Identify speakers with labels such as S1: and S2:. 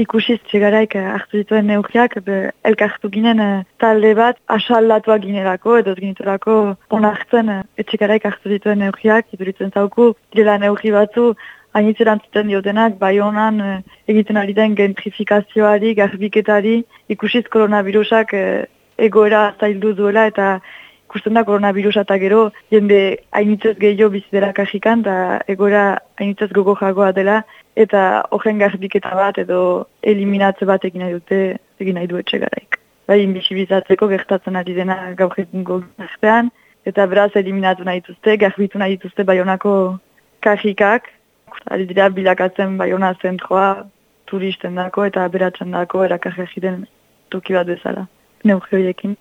S1: ikusiz txegaraik hartu dituen neurriak, elkartu ginen talde bat asaldatuak ginerako, edo giniturako onartzen etxegaraik hartu dituen neurriak, iduritzen zauku, direla neurri batzu, hainitzeran zuten diotenak, bai honan egiten ari den gentrifikazioari, garbiketari, ikusiz koronavirusak egoera zaildu duela eta ikusten da koronavirusa eta gero jende hainitzez gehiago bizitera kajikan eta egora hainitzez gogo jagoa dela eta horren garbiketa bat edo eliminatze bat egin nahi dute egin nahi du etxe garaik. Bai, inbisibizatzeko gertatzen ari dena gaur egungo gizartean eta beraz eliminatu nahi dituzte, garbitu nahi dituzte baionako kajikak, ari dira bilakatzen baiona zentroa turisten dako eta beratzen dako erakarri den toki bat bezala, neugioiekin.